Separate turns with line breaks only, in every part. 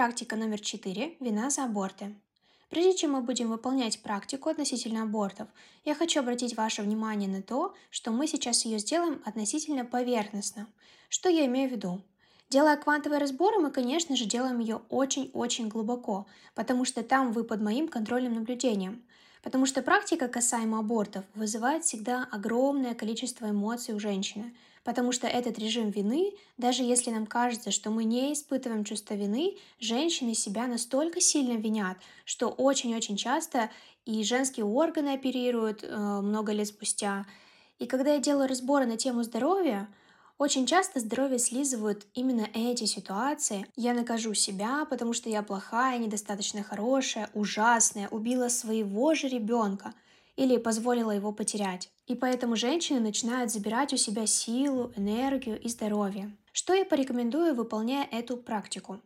Практика номер 4. Вина за аборты. Прежде чем мы будем выполнять практику относительно абортов, я хочу обратить ваше внимание на то, что мы сейчас ее сделаем относительно поверхностно. Что я имею в виду? Делая квантовые разборы, мы, конечно же, делаем ее очень-очень глубоко, потому что там вы под моим контрольным наблюдением. Потому что практика касаемо абортов вызывает всегда огромное количество эмоций у женщины – потому что этот режим вины, даже если нам кажется, что мы не испытываем чувство вины, женщины себя настолько сильно винят, что очень-очень часто и женские органы оперируют э, много лет спустя. И когда я делаю разборы на тему здоровья, очень часто здоровье слизывают именно эти ситуации. Я накажу себя, потому что я плохая, недостаточно хорошая, ужасная, убила своего же ребенка – или позволила его потерять. И поэтому женщины начинают забирать у себя силу, энергию и здоровье. Что я порекомендую, выполняя эту практику?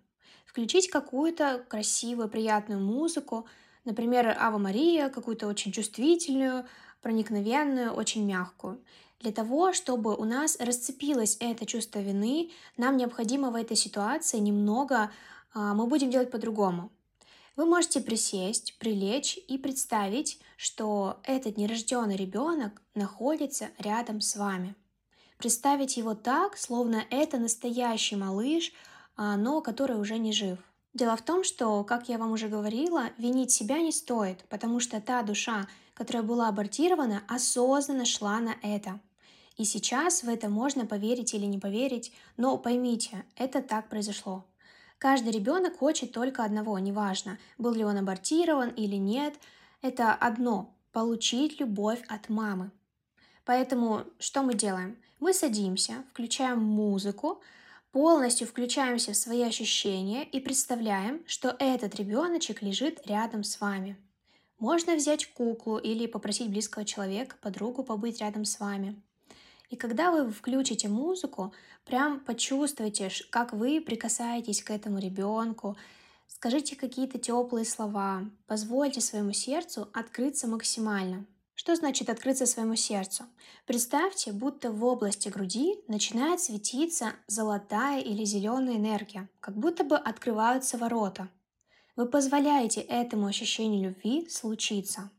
Включить какую-то красивую, приятную музыку, например, Ава Мария, какую-то очень чувствительную, проникновенную, очень мягкую. Для того, чтобы у нас расцепилось это чувство вины, нам необходимо в этой ситуации немного, а, мы будем делать по-другому. Вы можете присесть, прилечь и представить, что этот нерожденный ребенок находится рядом с вами. Представить его так, словно это настоящий малыш, а, но который уже не жив. Дело в том, что, как я вам уже говорила, винить себя не стоит, потому что та душа, которая была абортирована, осознанно шла на это. И сейчас в это можно поверить или не поверить, но поймите, это так произошло. Каждый ребенок хочет только одного, неважно, был ли он абортирован или нет. Это одно – получить любовь от мамы. Поэтому что мы делаем? Мы садимся, включаем музыку, полностью включаемся в свои ощущения и представляем, что этот ребеночек лежит рядом с вами. Можно взять куклу или попросить близкого человека, подругу побыть рядом с вами. И когда вы включите музыку, прям почувствуйте, как вы прикасаетесь к этому ребенку, скажите какие-то теплые слова, позвольте своему сердцу открыться максимально. Что значит открыться своему сердцу? Представьте, будто в области груди начинает светиться золотая или зеленая энергия, как будто бы открываются ворота. Вы позволяете этому ощущению любви случиться.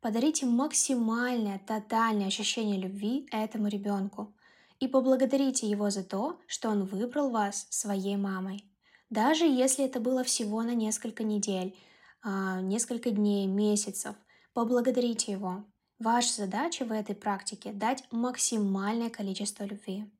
Подарите максимальное, тотальное ощущение любви этому ребенку и поблагодарите его за то, что он выбрал вас своей мамой. Даже если это было всего на несколько недель, а, несколько дней, месяцев, поблагодарите его. Ваша задача в этой практике – дать максимальное количество любви.